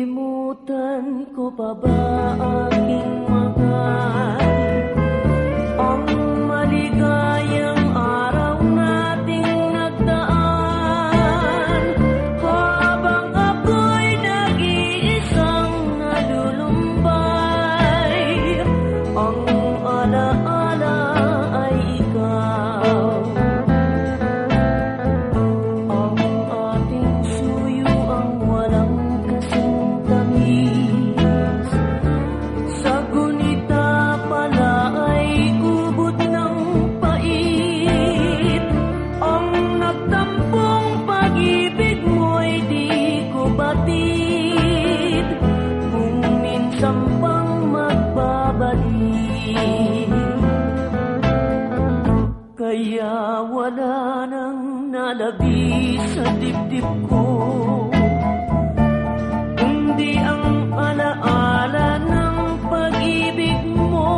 Malilimutan ko pa ba aking sanang nalabis sa dibdib ko. Kundi ang alaala ng pag-ibig mo.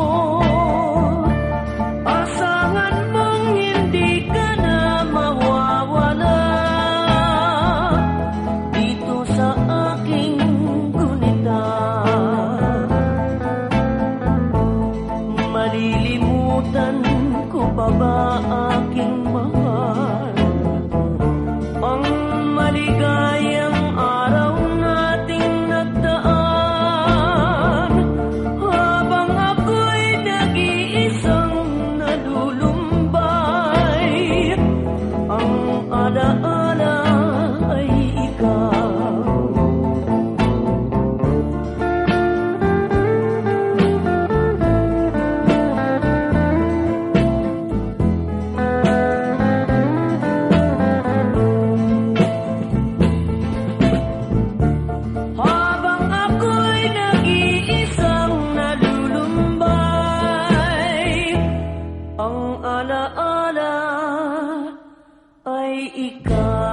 Asahan mong hindi ka na mawawala. Dito sa aking gunita. Malilimutan ko pa ba ang ikaw